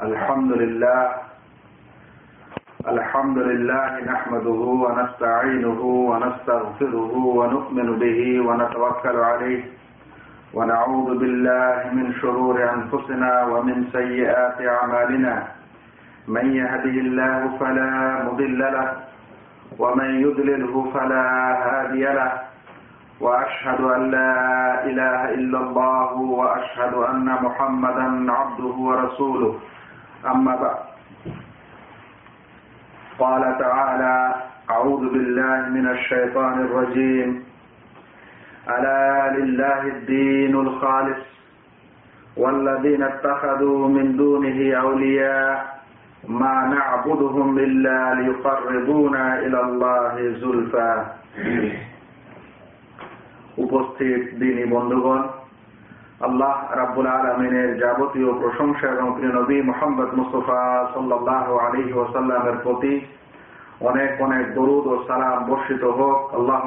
الحمد لله. الحمد لله نحمده ونستعينه ونستغفره ونؤمن به ونتوكل عليه. ونعوذ بالله من شرور أنفسنا ومن سيئات أعمالنا. من يهده الله فلا مضل له ومن يضلله فلا هادي له. وأشهد أن لا إله إلا الله وأشهد أن محمدا عبده ورسوله. أما بعد قال تعالى أعوذ بالله من الشيطان الرجيم ألا لله الدين الخالص والذين اتخذوا من دونه أولياء ما نعبدهم إلا ليقربونا إلى الله زلفى উপস্থিত দিনী বন্ধুগণ আল্লাহ রাব্বুল আলমিনের যাবতীয় প্রশংসা এবং প্রিয় নবী মোহাম্মদ মুস্তফা সাল্লাহ আলী ওসাল্লামের প্রতি অনেক অনেক দরুদ ও সালাম বর্ষিত হোক। আল্লাহ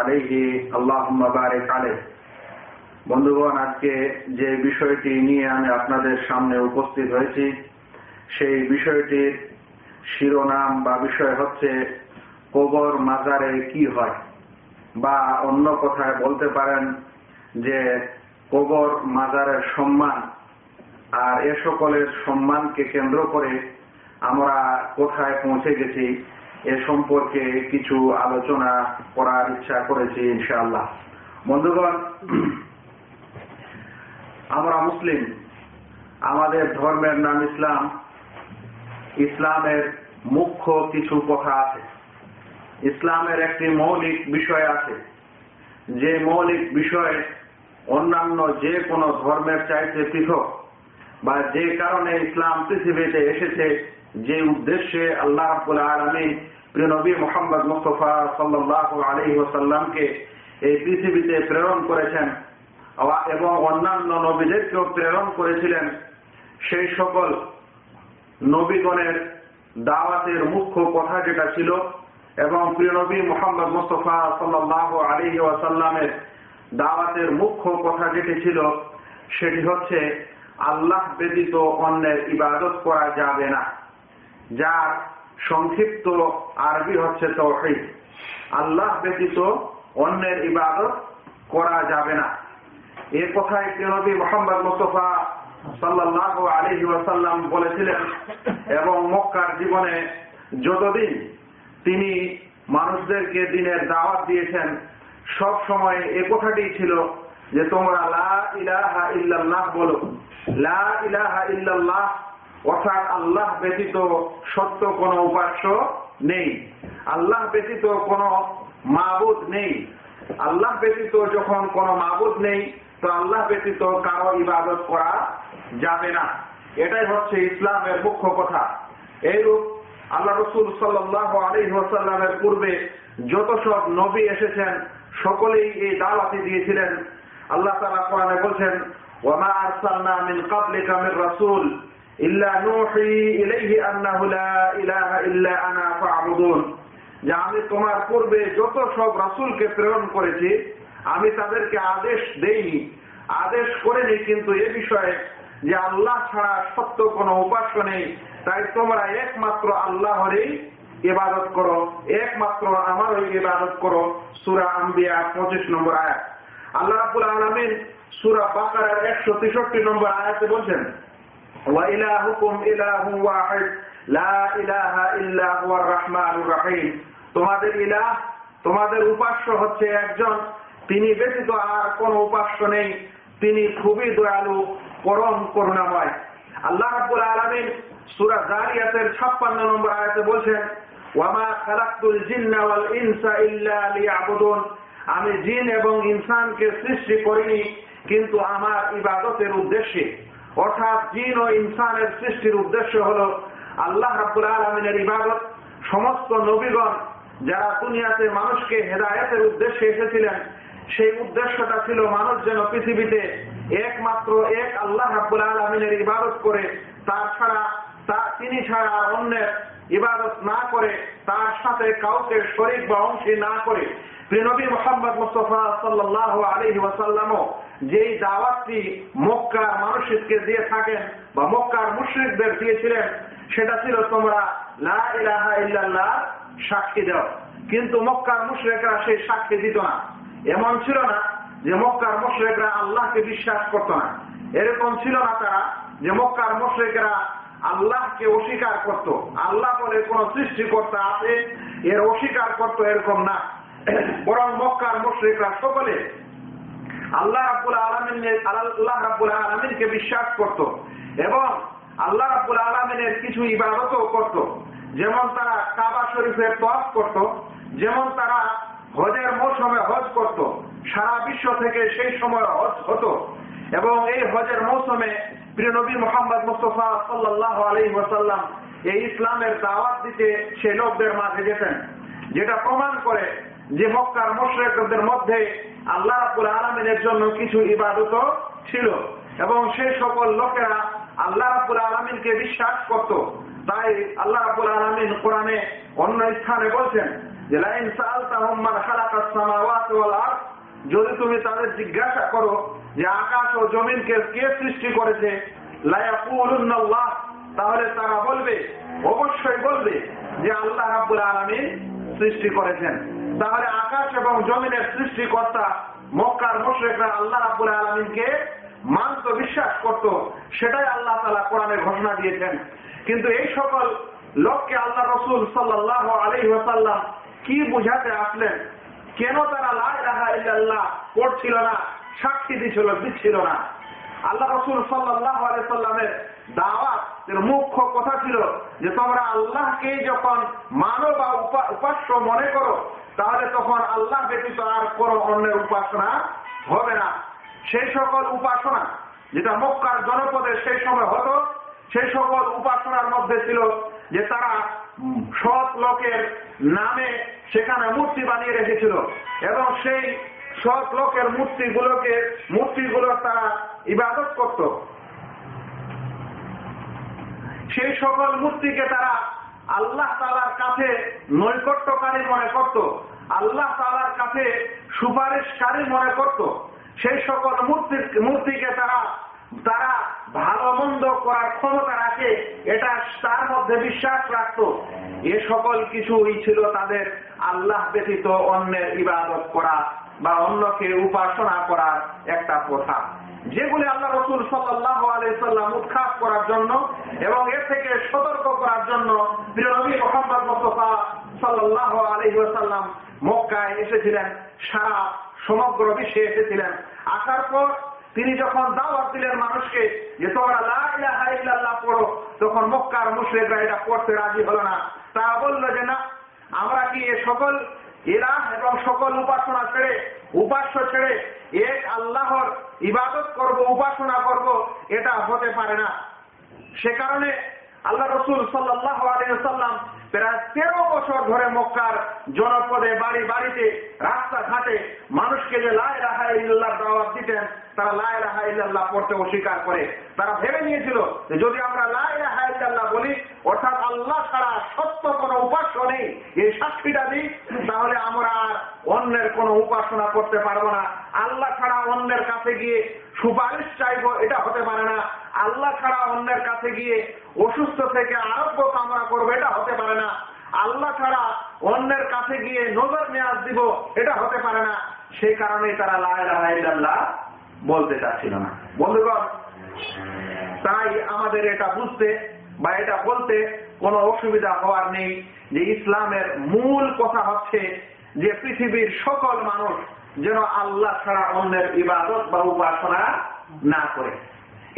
আলিহি আল্লাহ বারেক আলে বন্ধুগণ, আজকে যে বিষয়টি নিয়ে আমি আপনাদের সামনে উপস্থিত হয়েছি, সেই বিষয়টির শিরোনাম বা বিষয় হচ্ছে কবর মাজারে কি হয়? বা অন্য কথায় বলতে পারেন যে কবর মাজারের সম্মান আর এ সকলের সম্মানকে কেন্দ্র করে আমরা কোথায় পৌঁছে গেছি, এ সম্পর্কে কিছু আলোচনা করার ইচ্ছা করেছি ইনশাআল্লাহ। বন্ধুগণ, আমরা মুসলিম, আমাদের ধর্মের নাম ইসলাম। ইসলামের মুখ্য কিছু কথা আছে। ইসলামের একটি মৌলিক বিষয় আছে। যে মৌলিক বিষয় অন্যান্য যে কোনো ধর্মের চাইতে পৃথক বা যে কারণে ইসলাম পৃথিবীতে এসেছে, যে উদ্দেশ্যে আল্লাহ আলমী প্রিয় মোহাম্মদ মুস্তফা সাল্লাহ আলী ওসাল্লামকে এই পৃথিবীতে প্রেরণ করেছেন এবং অন্যান্য নবীদেরকেও প্রেরণ করেছিলেন, সেই সকল নবীগণের দাওয়াতের মুখ্য কথা যেটা ছিল, এবং প্রিয় নবী মোহাম্মদ মুস্তফা সাল্লাহ আলী ওয়াসাল্লামের দাওয়াতের মুখ্য কথা যেটি ছিল, সেটি হচ্ছে আল্লাহ ব্যতীত অন্যের ইবাদত করা যাবে না। যার সংক্ষিপ্ত আরবি হচ্ছে তৌহিদ। আল্লাহ ব্যতীত অন্যের ইবাদত করা যাবে না। এ কথায় নবী মোহাম্মদ মুস্তফা সাল্লাহ আলী ওয়াসাল্লাম বলেছিলেন, এবং মক্কার জীবনে যতদিন তিনি মানুষদেরকে দিনের দাওয়াত দিয়েছেন সব সময় এ কথাটি ছিল যে তোমরা লা ইলাহা ইল্লাল্লাহ বলো। লা ইলাহা ইল্লাল্লাহ, অর্থাৎ আল্লাহ ব্যতীত সত্য কোনো উপাস্য নেই। আল্লাহ ব্যতীত কোনো মাবুদ নেই। আল্লাহ ব্যতীত যখন কোনো মাবুদ নেই, তো আল্লাহ ব্যতীত কারও ইবাদত করা যাবে না। এটাই হচ্ছে ইসলামের মুখ্য কথা। এইরূপ আল্লাহ রসুল সাল্লাহ আলী ওসাল্লামের পূর্বে যত সব নবী এসেছেন সকলেই এই দাওয়াতি দিয়েছিলেন। আল্লাহ তালা কোরআনে বলছেন আমি তোমার পূর্বে যত সব রাসূলকে প্রেরণ করেছি, আমি তাদেরকে আদেশ দেইনি। আদেশ করিনি কিন্তু এ বিষয়ে যে আল্লাহ ছাড়া সত্য কোনো উপাস্য নেই, তাই তোমরা একমাত্র আল্লাহরই ইবাদত করো। একমাত্র আমারই ইবাদত করো। সুরা আম্বিয়া পঁচিশ নম্বর আয়াত। আল্লাহ রাবুল আলমিন সুরা বাকার একশো তেষট্টি নম্বর আয়াতে বলছেন তোমাদের ইলাহ, তোমাদের হচ্ছে একজন। তিনি আর কোন নেই। তিনি খুবই আল্লাহ রাব্বুল আলামিন সূরা জারিয়াতের 56 নম্বর আয়াতে বলছেন আমি জিন এবং ইনসানকে সৃষ্টি করিনি, কিন্তু আমার ইবাদতের উদ্দেশ্যে। অর্থাৎ জিন ও ইনসানের সৃষ্টির উদ্দেশ্য হলো আল্লাহ রাব্বুল আলামিনের ইবাদত। সমস্ত নবীগণ যারা দুনিয়াতে মানুষকে হেদায়েতের উদ্দেশ্যে এসেছিলেন, সেই উদ্দেশ্যটা ছিল মানুষ যেন পৃথিবীতে একমাত্র এক আল্লাহ রাব্বুল আলমিনের ইবাদত করে, তার ছাড়া তিনি ছাড়া অন্যের ইবাদত না করে, তার সাথে কাউকে শরিক বা অংশী না করে প্রিয়নবী মোহাম্মদ মুস্তফা সাল্লাহ আলহি ওয়াসাল্লামও যেই দাওয়াতটি মক্কার মানুষকে দিয়ে থাকেন বা মক্কার মুশ্রিকদের দিয়েছিলেন, সেটা ছিল তোমরা সাক্ষী দাও। কিন্তু মক্কার মুশ্রেকরা সেই সাক্ষী দিত না। এমন ছিল না যে মক্কার মুশ্রেকরা আল্লাহকে বিশ্বাস করত না। এরকম ছিল না তারা যে মক্কার মুশ্রেকরা আল্লাহকে অস্বীকার করত। আল্লাহ বলে, কোন সৃষ্টিকর্তা আছে, এর অস্বীকার করত এরকম না। বরং মক্কার মুশ্রিকরা সকলে আল্লাহ রাবুল আলমিনের, আল্লাহ রাবুল আলমিনকে বিশ্বাস করত এবং আল্লাহ রাবুল আলমিনের কিছু ইবাদতও করত। যেমন তারা কাবা শরীফের তফ করত, যেমন তারা হজের মৌসুমে হজ করত। সারা বিশ্ব থেকে সেই সময় হজ হতো এবং এই হজের মৌসুমে প্রিয় নবী মোহাম্মদ মুস্তফা সাল্লাহ আলী ওসাল্লাম এই ইসলামের দাওয়াত দিতে সে লোকদের মাঝে যেতেন যেটা প্রমাণ করে যে মক্কার মোশরেকদের মধ্যে আল্লাহ রাবুল আলমিনের জন্য কিছু ইবাদত ছিল এবং সেই সকল লোকেরা আল্লাহ রাবুল আলমিনকে বিশ্বাস করত। তাই আল্লাহ রাবুল আলমিন কোরআনে অন্য স্থানে বলছেন যে, লাইন সালতাহম্মান খালাকাস সামাওয়াতি যদি তুমি তাদের জিজ্ঞাসা করো যে আকাশ ও জমিনকে কে সৃষ্টি করেছে? তাহলে তারা বলবে, অবশ্যই বলবে যে আল্লাহ রাব্বুল আলামিন সৃষ্টি করেছেন। তাহলে আকাশ এবং জমিনের সৃষ্টিকর্তা মক্কার মুশরিকরা আল্লাহ রাব্বুল আলামিনকে মানত বিশ্বাস করত। সেটাই আল্লাহ তালা কোরআনে ঘোষণা দিয়েছেন। কিন্তু এই সকল লোককে আল্লাহ রসুল সাল্লাহ আলাইহি ওয়াসাল্লাম কি বুঝাতে আসলেন? কেন তারা লাহা ইল্লাল্লাহ পড়ছিল না? সাক্ষী দিছিল দিচ্ছিল না। আল্লাহ রসুল সাল্লামের দাওয়াত মুখ্য কথা ছিল যে তোমরা আল্লাহকে যখন মানো বা উপাস্য মনে করো, তাহলে তখন আল্লাহ ব্যতীত আর কোন অন্যের উপাসনা হবে না। সেই সকল উপাসনা যেটা মক্কার জনপদে সেই সময় হতো, সেই সকল উপাসনার মধ্যে ছিল যে তারা সৎ লোকের নামে সেখানে মূর্তি বানিয়ে রেখেছিল। এবং সেই সৎ লোকের মূর্তিগুলোকে মূর্তিগুলোর তারা ইবাদত করত। সেই সকল মূর্তিকে তারা আল্লাহ তালার কাছে নৈকট্যকারী মনে করত, আল্লাহ তালার কাছে সুপারিশকারী মনে করত। সেই সকল মূর্তি, মূর্তিকে তারা তারা ভালো মন্দ করার ক্ষমতা রাখে, এটা তার মধ্যে বিশ্বাস রাখত। এ সকল কিছুই ছিল তাদের আল্লাহ ব্যতীত অন্যের ইবাদত করা। বা অন্যকে উপাসনা করার একটা প্রথা। যেগুলি আল্লাহ রসুল সাল্লাহ আলাইসাল্লাম উৎখাত করার জন্য এবং এর থেকে সতর্ক করার জন্য প্রিয়নবী মোহাম্মদ মোস্তফা সাল্লাহ আলহিসাল্লাম মক্কায় এসেছিলেন। সারা সমগ্র বিশ্বে এসেছিলেন। আসার পর তিনি যখন দাওয়াত দিলেন মানুষকে যে, তোমরা লাহ পড়ো তখন মক্কার মুশ্রেকরা এটা পড়তে রাজি হলো না। তা বলল যে, না, আমরা কি এ সকল এরা এবং সকল উপাসনা ছেড়ে, উপাস্য ছেড়ে এক আল্লাহর ইবাদত করব, উপাসনা করব, এটা হতে পারে না। সে কারণে আল্লাহ রসুল সাল্লাম প্রায় তেরো বছর ধরে মক্কার জনপদে বাড়ি বাড়িতে, রাস্তাঘাটে মানুষকে যে লাই রাহায় দাওয়াত দিতেন তারা ইল্লাহ পড়তে অস্বীকার করে। তারা ভেবে নিয়েছিল যদি আমরা ইল্লাহ বলি, অর্থাৎ আল্লাহ ছাড়া সত্য কোনো উপাস্য নেই, এই সাক্ষীটা দিই, তাহলে আমরা আর অন্যের কোনো উপাসনা করতে পারব না। আল্লাহ ছাড়া অন্যের কাছে গিয়ে সুপারিশ চাইব, এটা হতে পারে না। আল্লাহ ছাড়া অন্যের কাছে গিয়ে অসুস্থ থেকে আরোগ্য কামনা করব, এটা হতে পারে না। আল্লাহ ছাড়া অন্যের কাছে গিয়ে নজর নেয়াজ দিব, এটা হতে পারে না। সেই কারণে তারা লাইল্লাহ বলতে চাচ্ছিল না। বন্ধুগণ, তাই আমাদের এটা বুঝতে বা এটা বলতে কোনো অসুবিধা হওয়ার নেই যে ইসলামের মূল কথা হচ্ছে যে পৃথিবীর সকল মানুষ যেন আল্লাহ ছাড়া অন্যের ইবাদত বা উপাসনা না করে।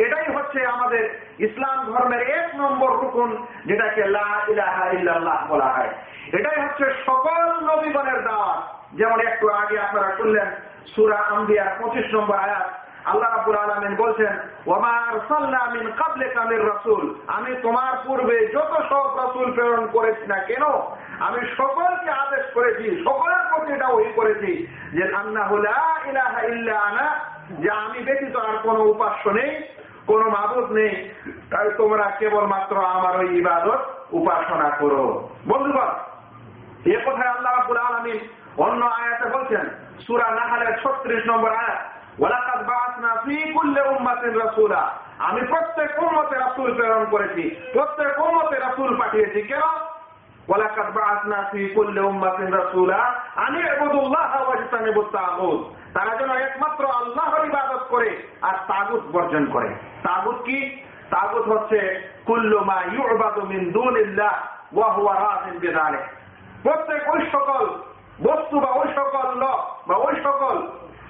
এটাই হচ্ছে আমাদের ইসলাম ধর্মের এক নম্বর রুকুন, যেটাকে ইল্লাল্লাহ বলা হয়। এটাই হচ্ছে সকল নবীগণের দাওয়াত। যেমন একটু আগে আপনারা শুনলেন সুরা আম্বিয়ার পঁচিশ নম্বর আয়াত, আল্লাহ আলমিন বলছেন ওমার সাল্লামিন কাবলে রসুল। আমি তোমার পূর্বে যত সব রসুল প্রেরণ করেছি না কেন, আমি সকলকে আদেশ করেছি, সকলের প্রতি এটা ওই করেছি যে আন্না হুলা ইলাহা ইল্লা আনা, যে আমি ব্যতীত আর কোন উপাস্য নেই, কোন মাদত নেই। তাই তোমরা কেবলমাত্র আমার ওই ইবাদত উপাসনা করো। বন্ধুগণ, এ কথায় আল্লাহ রাবুল আলমিন অন্য আয়াতে বলছেন, সুরা নাহালের ছত্রিশ নম্বর আয়াত আমি প্রত্যেক উম্মতে রাসূল প্রেরণ করেছি। প্রত্যেক উম্মতে রাসূল পাঠিয়েছি। কেন? তারা যেন একমাত্র আল্লাহর ইবাদত করে আর তাগুত বর্জন করে। তাগুত কি? তাগুত হচ্ছে, কুল্লু মা ইউবাদু প্রত্যেক ওই সকল বস্তু বা ওই সকল লোক বা ওই সকল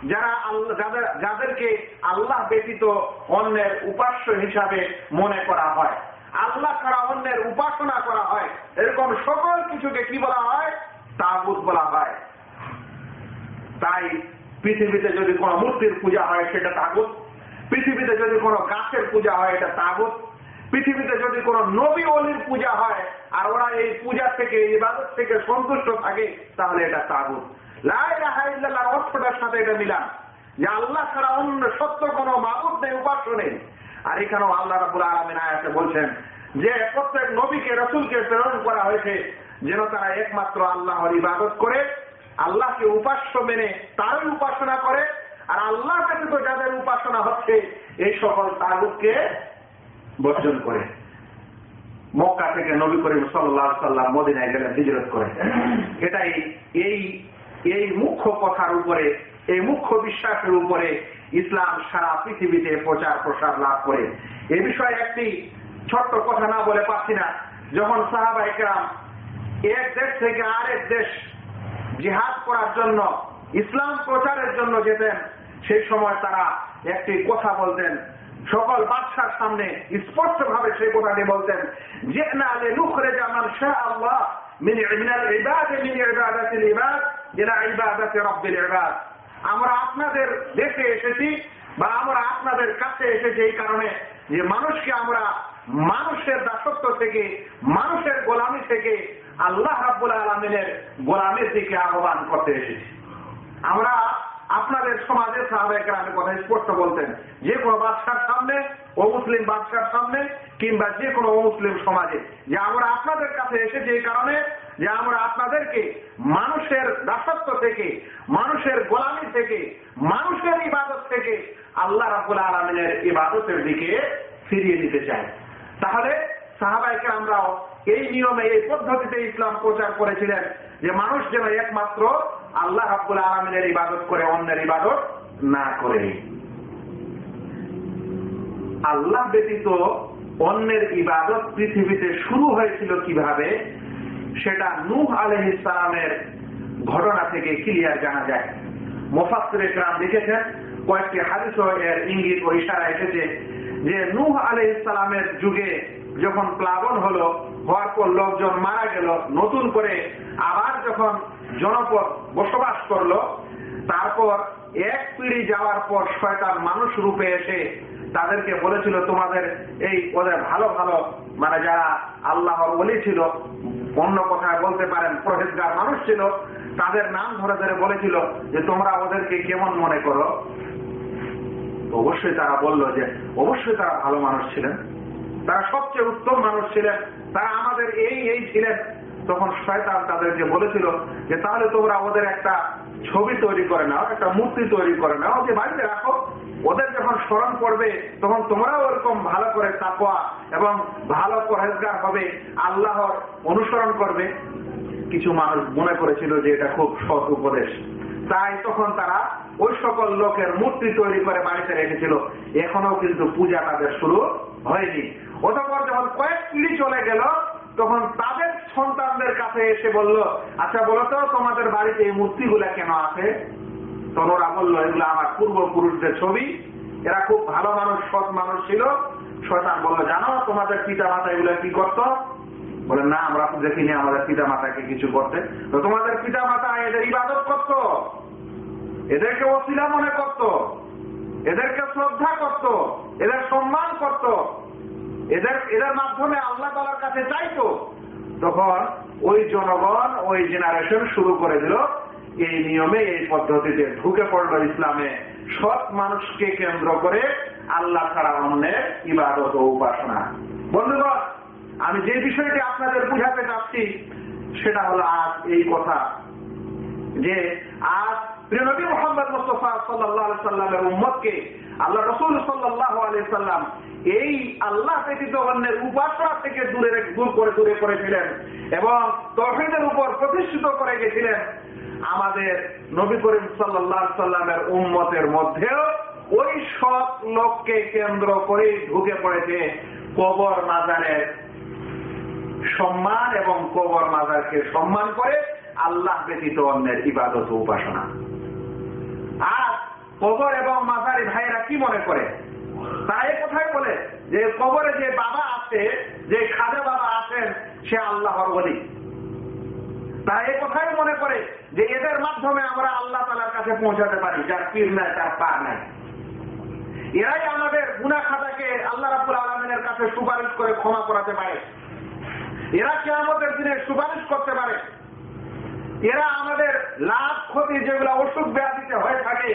যারা যাদের, যাদেরকে আল্লাহ ব্যতীত অন্যের উপাস্য হিসাবে মনে করা হয়। আল্লাহ ছাড়া অন্যের উপাসনা করা হয়। এরকম সকল কিছুকে কি বলা হয়? তাগুত বলা হয়। তাই পৃথিবীতে যদি কোনো মূর্তির পূজা হয়, সেটা তাগুত। পৃথিবীতে যদি কোনো গাছের পূজা হয়, এটা তাগুত। পৃথিবীতে যদি কোনো নবী অলির পূজা হয় আর ওরা এই পূজা থেকে, ইবাদত থেকে সন্তুষ্ট থাকে, তাহলে এটা তাগুত। অর্থটার সাথে এটা মিলান। যে আল্লাহ ছাড়া অন্য সত্য কোনো মাবুদ নেই নেই। আর এখানেও আল্লাহ রাবুল আলমিন আয়াতে বলছেন যে প্রত্যেক নবীকে, রসুলকে প্রেরণ করা হয়েছে যেন তারা একমাত্র আল্লাহর ইবাদত করে, আল্লাহকে উপাস্য মেনে তারই উপাসনা করে, আর আল্লাহ ব্যতীত যাদের উপাসনা হচ্ছে, এই সকল তাগুতকে বর্জন করে। মক্কা থেকে নবী করিম সাল্লাহ মদিনায় গেলেন হিজরত করে। এটাই এই এই মুখ্য কথার উপরে, এই মুখ্য বিশ্বাসের উপরে ইসলাম সারা পৃথিবীতে প্রচার প্রসার লাভ করে। এ বিষয়ে একটি ছোট্ট কথা না বলে পাচ্ছি না। যখন সাহাবা একরাম এক দেশ থেকে আরেক দেশ জিহাদ করার জন্য, ইসলাম প্রচারের জন্য যেতেন, সেই সময় তারা একটি কথা বলতেন সকল বাদশার সামনে স্পষ্ট ভাবে সেই কথাটি বলতেন যে না জামান শাহ আল্লাহ আমরা আপনাদের দেশে এসেছি বা আমরা আপনাদের কাছে এসেছি এই কারণে যে মানুষকে আমরা মানুষের দাসত্ব থেকে, মানুষের গোলামি থেকে আল্লাহ রাব্বুল আলমিনের গোলামের দিকে আহ্বান করতে এসেছি। আমরা আপনাদের সমাজে সাহাবাহিকের আমি কথা স্পষ্ট বলতেন। যে কোনো বাদশার সামনে, ও মুসলিম বাদশার সামনে, কিংবা যে কোনো মুসলিম সমাজে। যে আমরা আপনাদের কাছে এসেছি এই কারণে, যে আমরা আপনাদেরকে মানুষের দাসত্ব থেকে, মানুষের গোলামি থেকে, মানুষের ইবাদত থেকে আল্লাহ রাবুল আলমিনের ইবাদতের দিকে ফিরিয়ে দিতে চাই। তাহলে সাহাবাইকে আমরাও এই নিয়মে, এই পদ্ধতিতে ইসলাম প্রচার করেছিলেন যে মানুষ যেন একমাত্র আল্লাহ রাব্বুল আলমিনের ইবাদত করে, অন্যের ইবাদত না করে। আল্লাহ ব্যতীত অন্যের ইবাদত পৃথিবীতে শুরু হয়েছিল কীভাবে? সেটা নূহ আলহ ইসলামের ঘটনা থেকে ক্লিয়ার জানা যায়। মোফাসির লিখেছেন, কয়েকটি হাদিস এর ইঙ্গিত ও ইশারা এসেছে। যে নূহ আলহ ইসলামের যুগে যখন প্লাবন হলো, হওয়ার পর লোকজন মারা গেল, নতুন করে আবার যখন জনপদ বসবাস করল, তারপর এক পিড়ি যাওয়ার পর শয়তান মানুষ রূপে এসে তাদেরকে বলেছিল, তোমাদের এই ওদের ভালো ভালো মানে যারা আল্লাহর বলি ছিল, অন্য কথায় বলতে পারেন, প্রহেজগার মানুষ ছিল, তাদের নাম ধরে ধরে বলেছিল যে তোমরা ওদেরকে কেমন মনে করো? অবশ্যই তারা বলল যে, অবশ্যই তারা ভালো মানুষ ছিলেন। তারা সবচেয়ে উত্তম মানুষ ছিলেন। তারা আমাদের এই এই ছিলেন। তখন শয়তান তাদেরকে বলেছিল যে, তাহলে তোমরা ওদের একটা ছবি তৈরি করে নাও, একটা মূর্তি তৈরি করে নাও, যে বাড়িতে রাখো। ওদের যখন স্মরণ করবে তখন তোমরাও ওরকম ভালো করে তাপোয়া এবং ভালো পরেজগার হবে, আল্লাহর অনুসরণ করবে। কিছু মানুষ মনে করেছিল যে, এটা খুব সৎ উপদেশ। তাই তখন তারা ওই সকল লোকের মূর্তি তৈরি করে বাড়িতে রেখেছিল। এখনও কিন্তু পূজা তাদের শুরু হয়নি। অতপর যখন কয়েক পিড়ি চলে গেল, তখন তাদের সন্তানদের কাছে এসে বলল আচ্ছা বলো তো, তোমাদের বাড়িতে এই মূর্তিগুলা কেন আছে? তখন ওরা বলল, এগুলো আমার পূর্বপুরুষদের ছবি। এরা খুব ভালো মানুষ, সৎ মানুষ ছিল। শয়তান বলল, জানো, তোমাদের পিতা মাতা এগুলো কি করত? বলে, না, আমরা দেখিনি আমাদের পিতা মাতাকে কিছু করতে। তো তোমাদের পিতা মাতা এদের ইবাদত করত। এদেরকে অশিলা মনে করত। এদেরকে শ্রদ্ধা করত। এদের সম্মান করত। এদের এদের মাধ্যমে আল্লাহ তালার কাছে চাইতো। তখন ওই জনগণ, ওই জেনারেশন শুরু করে দিল, এই নিয়মে, এই পদ্ধতিতে ঢুকে পড়ল ইসলামে। সৎ মানুষকে কেন্দ্র করে আল্লাহ ছাড়া অন্যের ইবাদত ও উপাসনা। বন্ধুগণ আমি যে বিষয়টি আপনাদের বুঝাতে চাচ্ছি, সেটা হলো আজ এই কথা যে আজ প্রিয় নবী মোহাম্মদ মুস্তফা সাল্লাহ সাল্লামের উম্মতকে আল্লাহ রসুল সাল্লাহ সাল্লাম এই আল্লাহ ব্যতীত অন্যের উপাসনা থেকে দূরে দূর করে, দূরে করেছিলেন এবং তহিদের উপর প্রতিষ্ঠিত করে গেছিলেন আমাদের নবী করিম সাল্লাহ সাল্লামের উম্মতের মধ্যেও ওই সব লোককে কেন্দ্র করে ঢুকে পড়েছে কবর মাজারের সম্মান এবং কবর মাজারকে সম্মান করে আল্লাহ ব্যতীত অন্যের ইবাদত উপাসনা। আর কবর এবং মাজারি ভাইয়েরা কি মনে করে? তারা এই কথাই বলে যে কবরে যে বাবা আছে, যে খাজা বাবা আছেন, সে আল্লাহর বলি তারা এই কথাই মনে করে যে এদের মাধ্যমে আমরা আল্লাহ তালার কাছে পৌঁছাতে পারি, যার পীর নাই তার পা নাই। এরাই আমাদের গুনা খাতাকে আল্লাহ রাবুল আলমিনের কাছে সুপারিশ করে ক্ষমা করাতে পারে। এরা কে আমাদের দিনে সুপারিশ করতে পারে। এরা আমাদের লাভ, ক্ষতি যেগুলো অসুখ ব্যাধিতে হয়ে থাকে,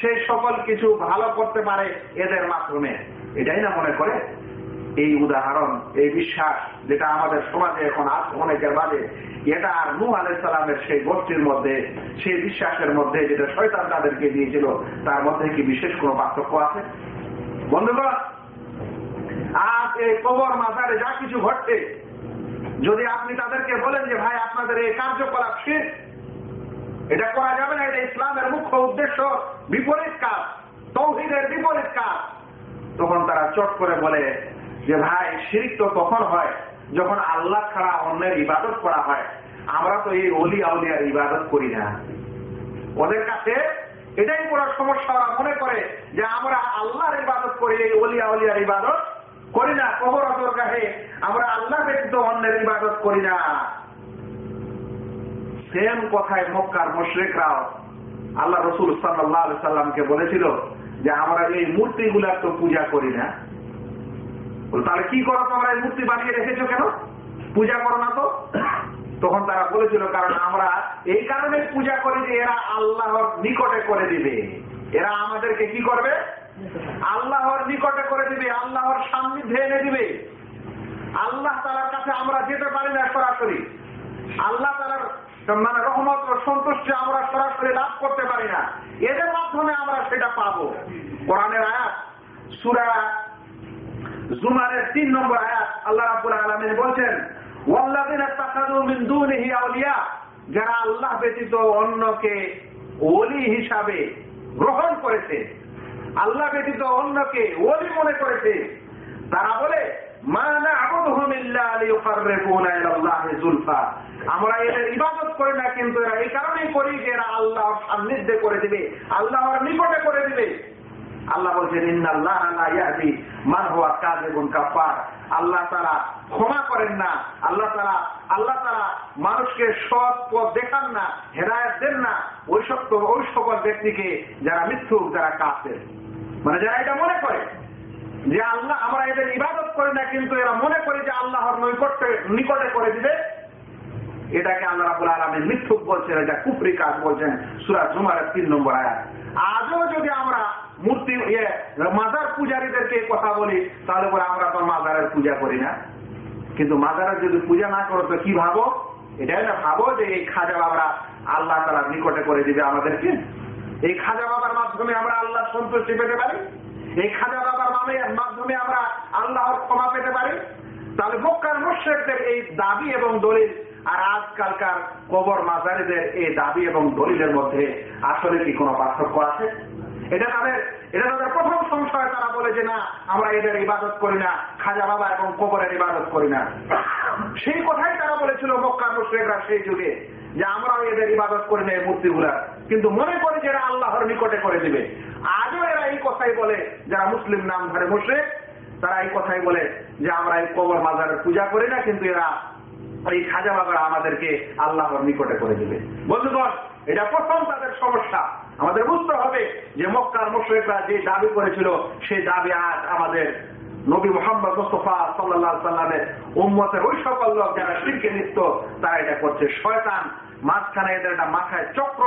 সেই সকল কিছু ভালো করতে পারে এদের মাধ্যমে। এটাই না মনে করে? এই উদাহরণ, এই বিশ্বাস যেটা আমাদের সমাজে এখন আছে অনেকের বাদে এটা আর নু আলাইসালামের সেই গোষ্ঠীর মধ্যে, সেই বিশ্বাসের মধ্যে যেটা শয়তান তাদেরকে দিয়েছিল, তার মধ্যে কি বিশেষ কোনো পার্থক্য আছে? বন্ধুগণ, আজ এই কবর মাথারে যা কিছু ঘটছে যদি আপনি তাদেরকে বলেন যে, ভাই, আপনাদের এই কার্যকলাপ শেষ। এটা করা যাবে না, এটা ইসলামের মুখ্য উদ্দেশ্য। বিপরীত কাজ, তৌহিদের বিপরীত কাজ। তখন তারা চট করে বলে যে, ভাই, শিরিক তো তখন হয় যখন আল্লাহ ছাড়া অন্যের ইবাদত করা হয়। আমরা তো এই অলি আউলিয়ার ইবাদত করি না। ওদের কাছে এটাই বড় সমস্যা। ওরা মনে করে যে, আমরা আল্লাহর ইবাদত করি, এই অলি আউলিয়ার ইবাদত করি না, কবর অতর কাহে আমরা আল্লাহ ব্যতীত অন্যের ইবাদত করি না। সেম কথায় মক্কার মুশ্রিকরাও আল্লাহ রসুল সাল্লাহ সাল্লামকে বলেছিল যে, আমরা এই মূর্তিগুলার তো পূজা করি না। তাহলে কি করো তোমরা? এই মূর্তি বানিয়ে রেখেছো কেন? পূজা করো না তো? তখন তারা বলেছিল, কারণ আমরা এই কারণে পূজা করি যে, এরা আল্লাহর নিকটে করে দিবে। এরা আমাদেরকে কি করবে? আল্লাহর নিকটে করে দিবে, আল্লাহর সান্নিধ্যে এনে দিবে। আল্লাহ তালার কাছে আমরা যেতে পারি না সরাসরি। আল্লাহ তালার মানে রহমত সন্তুষ্টি আমরা সরাসরি লাভ করতে পারি না। এদের মাধ্যমে আমরা সেটা পাবো। কোরআনের আয়াত, সুরা জুমারের তিন নম্বর আয়াত, আল্লাহ রাবুল আলমিন বলছেন যারা আল্লাহ ব্যতীত অন্যকে ওলি হিসাবে গ্রহণ করেছে আল্লাহ ব্যতীত অন্যকে ওলি মনে করেছে। তারা বলে আল্লাহ তারা ক্ষমা করেন না, আল্লাহ তারা আল্লাহ তারা মানুষকে সৎ পথ দেখান না, হেদায়ত দেন না। ওই সব ওই সকল ব্যক্তিকে যারা মিথ্যুক, যারা কাছে মানে যারা এটা মনে করে যে আল্লাহ আমরা এদের ইবাদত করি না, কিন্তু এরা মনে করি যে আল্লাহর নৈকট্যে নিকটে করে দিবে, এটাকে আল্লাহ রাবুল আলমের মিথ্যুক বলছেন, এটা কুফরি কাজ বলছেন সুরা জুমারের তিন নম্বর আয়াত। আজও যদি আমরা মূর্তি ইয়ে মাজার পূজারীদেরকে কথা বলি, তাহলে পরে আমরা তো মাজারের পূজা করি না। কিন্তু মাজারের যদি পূজা না করো, তো কি ভাবো? এটাই না ভাবো যে এই খাজা বাবরা আল্লাহ তালার নিকটে করে দিবে আমাদেরকে? এই খাজা বাবার মাধ্যমে আমরা আল্লাহ সন্তুষ্টি পেতে পারি? এই খাজা বাবার মাধ্যমে আমরা আল্লাহর ক্ষমা পেতে পারি? তাহলে মক্কার মুশ্রেকদের এই দাবি এবং দলিল আর আজকালকার কবর মাজারিদের এই দাবি এবং দলিলের মধ্যে আসলে কি কোনো পার্থক্য আছে? এটা তাদের এটা তাদের প্রথম সংশয় তারা বলে যে, না, আমরা এদের ইবাদত করি না, খাজা বাবা এবং কবরের ইবাদত করি না। সেই কথাই তারা বলেছিল মক্কার মুশ্রেকরা সেই যুগে, যে আমরাও এদের ইবাদত করি না, এই মূর্তিগুলা কিন্তু মনে করি যে এরা আল্লাহর নিকটে করে দিবে। আজও এরা এই কথাই বলে, যারা মুসলিম নাম ধরে মুশ্রেক, তারা এই কথাই বলে যে আমরা এই কবর মাজারের পূজা করি না, কিন্তু এরা এই খাজা বাবারা আমাদেরকে আল্লাহর নিকটে করে দিবে। বন্ধুগণ, এটা প্রথম তাদের সমস্যা। আমাদের বুঝতে হবে যে মক্কার মুশ্রেকরা যে দাবি করেছিল সেই দাবি আজ আমাদের নবী মোহাম্মদ মুস্তফা সাল্লাহ সাল্লামের উম্মতের ওই সকল লোক যারা শিরকে নিত্য, তারা এটা করছে। শয়তান মাঝখানে এদের একটা মাথায় চক্র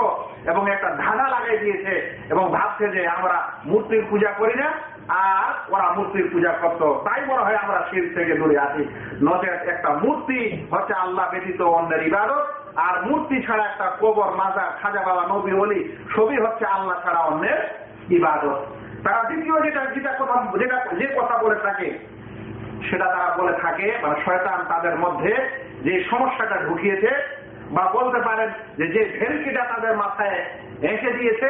এবং একটা ধাঁধা লাগাই দিয়েছে এবং ভাবছে যে আমরা মূর্তির পূজা করি না, আর ওরা মূর্তির পূজা করত। তাই মনে হয় আমরা শির থেকে দূরে আছি। নচেত একটা মূর্তি হচ্ছে আল্লাহ ব্যতীত অন্যের ইবাদত, আর মূর্তি ছাড়া একটা কবর, মাজার খাজা বাবা নবী বলি সবই হচ্ছে আল্লাহ ছাড়া অন্যের ইবাদত। তারা দ্বিতীয় যেটা যেটা কথা, যেটা, যে কথা বলে থাকে, সেটা তারা বলে থাকে মানে শয়তান তাদের মধ্যে যে সমস্যাটা ঢুকিয়েছে বা বলতে পারেন যে যে ভেলকিটা তাদের মাথায় এঁকে দিয়েছে,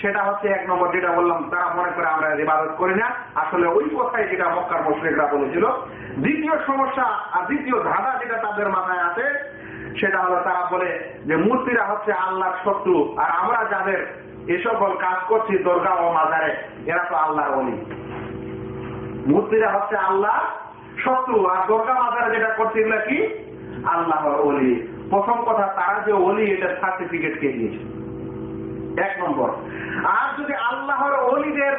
সেটা হচ্ছে এক নম্বর যেটা বললাম, তারা মনে করে আমরা ইবাদত করি না। আসলে ওই কথাই যেটা মক্কার মুসলিকরা বলেছিল। দ্বিতীয় সমস্যা আর দ্বিতীয় ধাঁধা যেটা তাদের মাথায় আছে, সেটা হলো তারা বলে যে, মূর্তিরা হচ্ছে আল্লাহর শত্রু, আর আমরা যাদের এ সকল কাজ করছি, দরগা ও মাজারে, এরা তো আল্লাহর অলি মূর্তিরা হচ্ছে আল্লাহ শত্রু, আর দরগা মাজারে যেটা করছে, এগুলো কি? আল্লাহর অলি প্রথম কথা, তারা যে অলি এটা সার্টিফিকেট কে দিয়েছে। এক নম্বর। আর যদি আল্লাহর অলিদের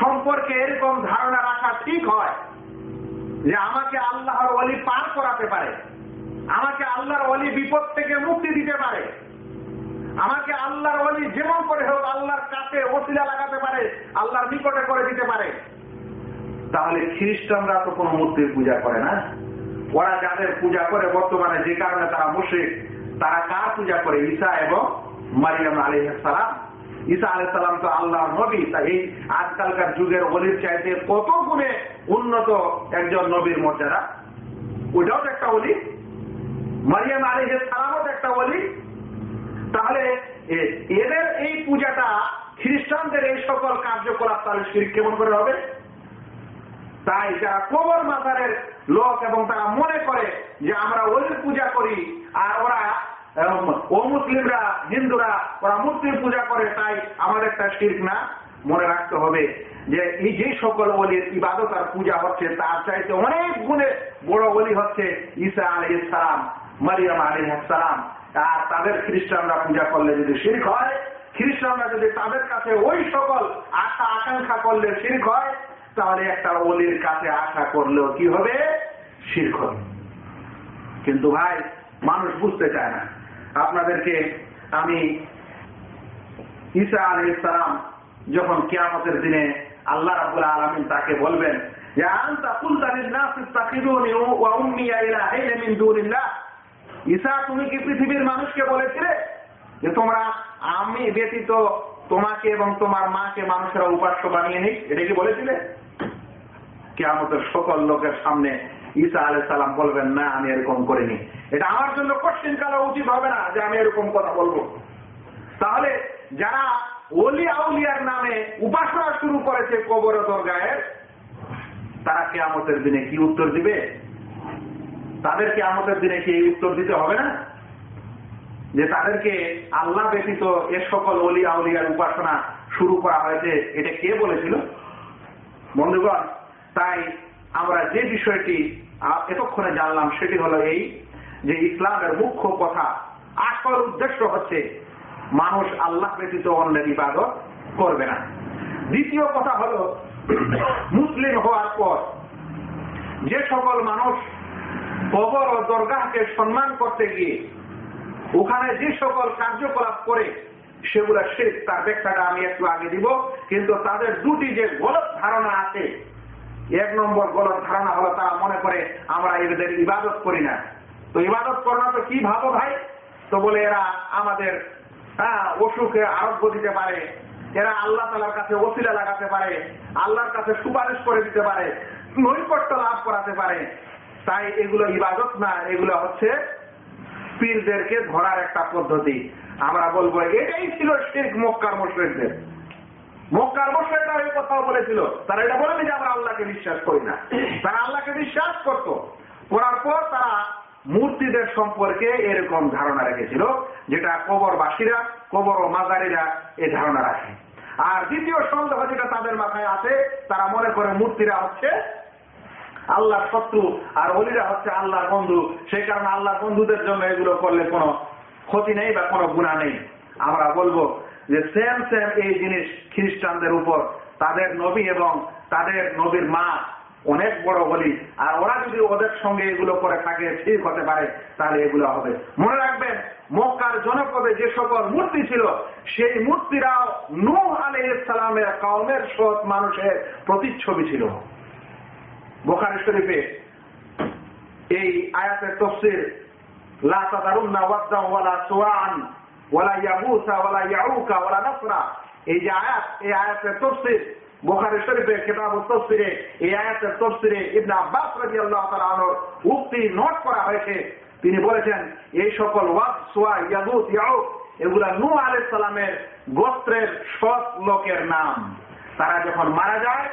সম্পর্কে এরকম ধারণা রাখা ঠিক হয়, যে আমাকে আল্লাহর অলি পার করাতে পারে, আমাকে আল্লাহর অলি বিপদ থেকে মুক্তি দিতে পারে, আমাকে আল্লাহর অলি যেমন করে হোক, আল্লাহর কাছে ওসিলা লাগাতে পারে, আল্লাহর নিকটে করে দিতে পারে, তাহলে খ্রিস্টানরা তো কোনো মূর্তির পূজা করে না। ওরা যাদের পূজা করে বর্তমানে যে কারণে তারা মুশ্রিক, তারা কার পূজা করে? ঈসা এবং মারিয়াম আলী সালাম ঈসা সালাম তো আল্লাহ নবী তাই এই আজকালকার যুগের অলির চাইতে কত গুণে উন্নত একজন নবীর মর্যাদা? ওইটাও তো একটা অলি মারিয়াম আলী সালামও তো একটা অলি তাহলে এদের এই পূজাটা খ্রিস্টানদের এই সকল কার্যকলাপ তাহলে কেমন করে হবে? তাই যারা কবর মাজারের লোক এবং তারা মনে করে যে আমরা ওই পূজা করি, আর ওরা ও মুসলিমরা, হিন্দুরা, ওরা মূর্তির পূজা করে, তাই আমাদের একটা শির্ক না, মনে রাখতে হবে যে এই যে সকল অলির ইবাদত আর পূজা হচ্ছে, তার চাইতে অনেক গুণে বড় অলি হচ্ছে ঈসা আলী ইসলাম মারিয়াম আলী সালাম। আর তাদের খ্রিস্টানরা পূজা করলে যদি শির্ক হয়, খ্রিস্টানরা যদি তাদের কাছে ওই সকল আশা আকাঙ্ক্ষা করলে শির্ক হয় তাহলে একটা অলির কাছে আশা করলেও কি হবে? শির্ক কিন্তু ভাই, মানুষ বুঝতে চায় না। আপনাদেরকে আমি ঈসা আলী ইসলাম যখন কিয়ামতের দিনে আল্লাহ রাবুল আলমিন তাকে বলবেন যে তুমি কি পৃথিবীর মানুষকে বলেছিলে যে, তোমরা আমি ব্যতীত তোমাকে এবং তোমার মাকে মানুষেরা উপাস্য বানিয়ে নিক? এটা কি বলেছিলে? কেয়ামতের সকল লোকের সামনে ঈসা আলাই সালাম বলবেন, না, আমি এরকম করিনি। এটা আমার জন্য কোশ্চিন করা উচিত হবে না যে আমি এরকম কথা বলব। তাহলে যারা অলি আউলিয়ার নামে উপাসনা শুরু করেছে কবর দরগায়ের তারা কেয়ামতের দিনে কি উত্তর দিবে? তাদেরকে আমাদের দিনে কি এই উত্তর দিতে হবে না? যে তাদেরকে আল্লাহ ব্যতীত এ সকল অলি আউলিয়ার উপাসনা শুরু করা হয়েছে, এটা কে বলেছিল? বন্ধুগণ তাই আমরা যে বিষয়টি এতক্ষণে জানলাম, সেটি হলো এই যে ইসলামের মুখ্য কথা। আসল উদ্দেশ্য হচ্ছে, মানুষ আল্লাহ ব্যতীত অন্যের ইবাদত করবে না। দ্বিতীয় কথা হলো, মুসলিম হওয়ার পর যে সকল মানুষ কবর ও দরগাহকে সম্মান করতে গিয়ে, ওখানে যে সকল কার্যকলাপ করে, সেগুলা শেখ তার ব্যাখ্যাটা আমি একটু আগে দিব, কিন্তু তাদের দুটি যে গলত ধারণা আছে এক নম্বর গলত ধারণা হলো তারা মনে করে, আমরা এদের ইবাদত করি না। তো ইবাদত করোনা তো কি ভাবো ভাই? তো বলে, এরা আমাদের হ্যাঁ অসুখে আরোগ্য দিতে পারে। এরা আল্লাহ তালার কাছে ওসিলা লাগাতে পারে। আল্লাহর কাছে সুপারিশ করে দিতে পারে। নৈকট্য লাভ করাতে পারে। তাই এগুলো ইবাদত না, এগুলো হচ্ছে পীরদেরকে ধরার একটা পদ্ধতি। আমরা বলব, এটাই ছিল শেখ মক্কার মুশ্রিকদের। মক্কার মুশ্রিকরা এই কথাও বলেছিল, তারা এটা বলেনি যে আমরা আল্লাহকে বিশ্বাস করি না। তারা আল্লাহকে বিশ্বাস করত। করার পর তারা মূর্তিদের সম্পর্কে এরকম ধারণা রেখেছিল, যেটা কবরবাসীরা, কবর ও মাজারিরা এই ধারণা রাখে। আর দ্বিতীয় সন্দেহ যেটা তাদের মাথায় আছে, তারা মনে করে মূর্তিরা হচ্ছে আল্লাহর শত্রু, আর অলিরা হচ্ছে আল্লাহর বন্ধু। সেই কারণে আল্লাহর বন্ধুদের জন্য এগুলো করলে কোনো ক্ষতি নেই বা কোনো গুণা নেই। আমরা বলব যে সেম সেম এই জিনিস খ্রিস্টানদের উপর, তাদের নবী এবং তাদের নবীর মা অনেক বড় বলি। আর ওরা যদি ওদের সঙ্গে এগুলো করে থাকে, ঠিক হতে পারে, তাহলে এগুলো হবে। মনে রাখবেন, মক্কার জনপদে যে সকল মূর্তি ছিল, সেই মূর্তিরাও নূ আলী ইসলামের কওমের সৎ মানুষের প্রতিচ্ছবি ছিল। বোখারি শরীফে এই আয়াতের তফসির লা ওয়ালা ইয়াউকা নাসরা। এই যে আয়াত, এই আয়াতের শরীফের এই আয়াতের আব্বাস উক্তি নোট করা হয়েছে। তিনি বলেছেন, এই সকল ওয়াদ সুয়া ইয়াউক, এগুলা নূহ আলাইহিস সালামের গোত্রের সৎ লোকের নাম। তারা যখন মারা যায়,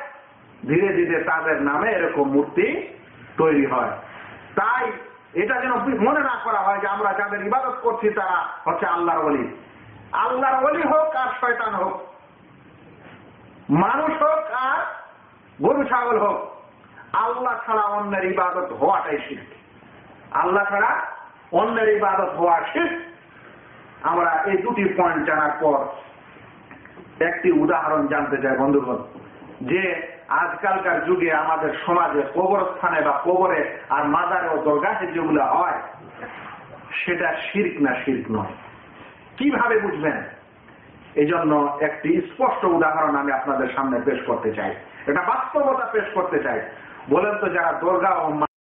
ধীরে ধীরে তাদের নামে এরকম মূর্তি তৈরি হয়। তাই এটা যেন মনে না করা হয় যে আমরা যাদের ইবাদত করছি তারা হচ্ছে আল্লাহর ওলি। আল্লাহর ওলি হোক আর শয়তান হোক। মানুষ হোক আর গরু, ছাগল হোক, আল্লাহ ছাড়া অন্যের ইবাদত হওয়াটাই শিখ আল্লাহ ছাড়া অন্যের ইবাদত হওয়া শিখ আমরা এই দুটি পয়েন্ট জানার পর একটি উদাহরণ জানতে চাই বন্ধুগণ। যে আজকালকার যুগে আমাদের সমাজে কবরস্থানে বা কবরে আর মাজারে ও দরগাহে যেগুলো হয়, সেটা শির্ক না শির্ক নয়। কীভাবে বুঝবেন? এই জন্য একটি স্পষ্ট উদাহরণ আমি আপনাদের সামনে পেশ করতে চাই। এটা বাস্তবতা পেশ করতে চাই। বলেন তো যারা দরগা ও